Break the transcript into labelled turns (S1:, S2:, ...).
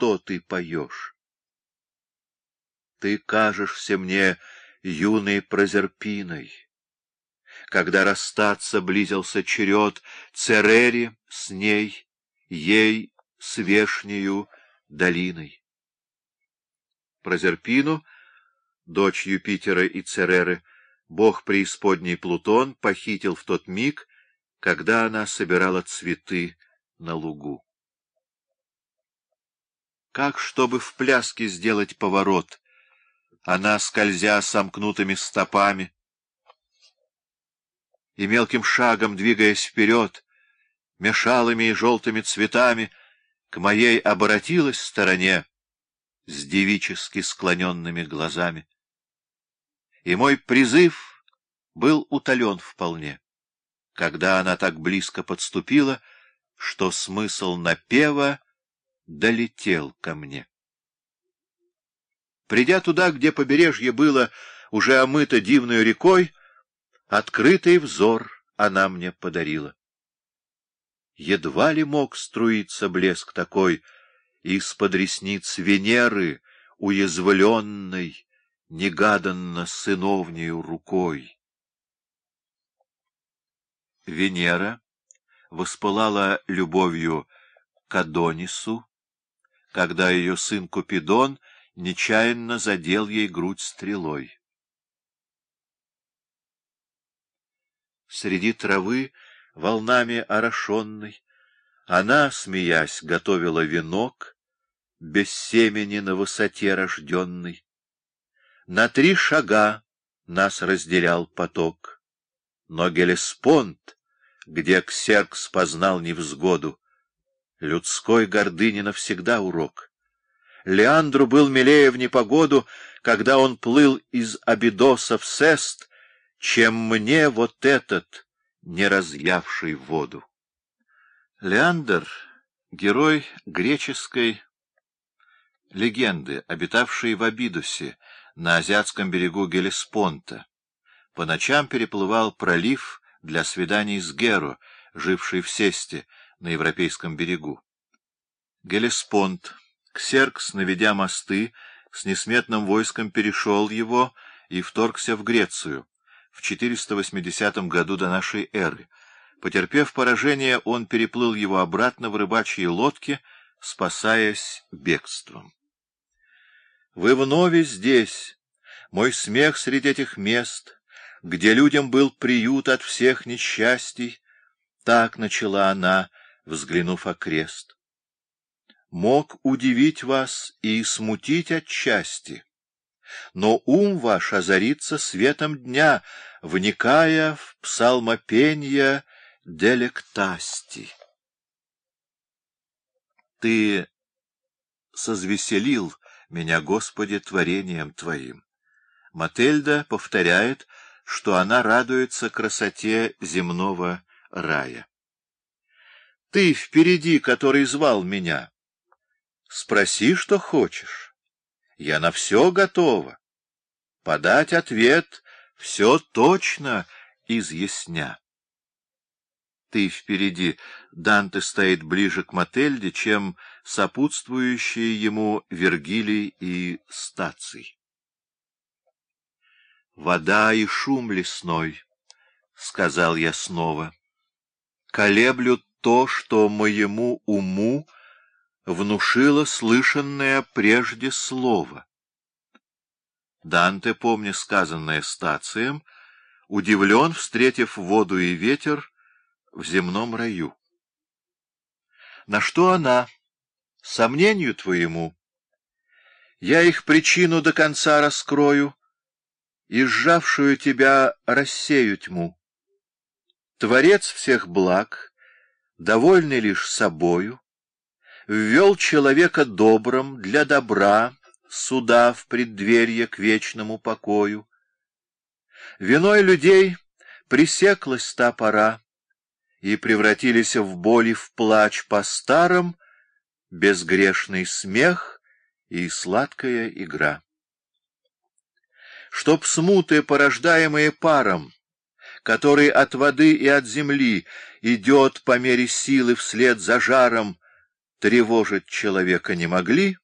S1: что ты поешь? Ты кажешься мне юной прозерпиной. Когда расстаться близился черед Церери с ней, ей с вешнею долиной. Прозерпину, дочь Юпитера и Цереры, бог преисподней Плутон похитил в тот миг, когда она собирала цветы на лугу. Как, чтобы в пляске сделать поворот, она, скользя сомкнутыми стопами и мелким шагом двигаясь вперед, мешалыми и желтыми цветами, к моей оборотилась стороне с девически склоненными глазами. И мой призыв был утолен вполне, когда она так близко подступила, что смысл напева долетел ко мне. Придя туда, где побережье было уже омыто дивной рекой, открытый взор она мне подарила. Едва ли мог струиться блеск такой из-под ресниц Венеры, уязвленной, негаданно сыновнею рукой. Венера воспылала любовью к Адонису, когда ее сын Купидон нечаянно задел ей грудь стрелой. Среди травы, волнами орошенной, она, смеясь, готовила венок, без семени на высоте рожденный. На три шага нас разделял поток, но Гелеспонд, где Ксеркс познал невзгоду, Людской гордыни навсегда урок. Леандру был милее в непогоду, когда он плыл из Абидоса в Сест, чем мне вот этот, не разъявший воду. Леандр — герой греческой легенды, обитавший в Абидусе, на азиатском берегу Гелеспонта. По ночам переплывал пролив для свиданий с Геро, жившей в Сесте, на европейском берегу. Гелеспонд, Ксеркс, наведя мосты, с несметным войском перешел его и вторгся в Грецию в 480 году до нашей эры. Потерпев поражение, он переплыл его обратно в рыбачьей лодке, спасаясь бегством. Вы вновь здесь, мой смех среди этих мест, где людям был приют от всех несчастий, так начала она, взглянув окрест. Мог удивить вас и смутить отчасти, но ум ваш озарится светом дня, вникая в псалмопенье делектасти. Ты созвеселил меня, Господи, творением Твоим. Мательда повторяет, что она радуется красоте земного рая. Ты впереди, который звал меня. Спроси, что хочешь. Я на все готова. Подать ответ все точно изъясня. Ты впереди. Данте стоит ближе к Мательде, чем сопутствующие ему Вергилий и Стаций. «Вода и шум лесной», — сказал я снова, — колеблют то, что моему уму внушило слышанное прежде слово. Данте, помня сказанное стацием, удивлен, встретив воду и ветер в земном раю. На что она? Сомнению твоему. Я их причину до конца раскрою, и сжавшую тебя рассею тьму. Творец всех благ — довольный лишь собою, ввел человека добрым для добра, суда в преддверье к вечному покою. Виной людей пресеклась та пора, и превратились в боли в плач по старым, безгрешный смех и сладкая игра. Чтоб смуты, порождаемые паром, который от воды и от земли идет по мере силы вслед за жаром, тревожить человека не могли,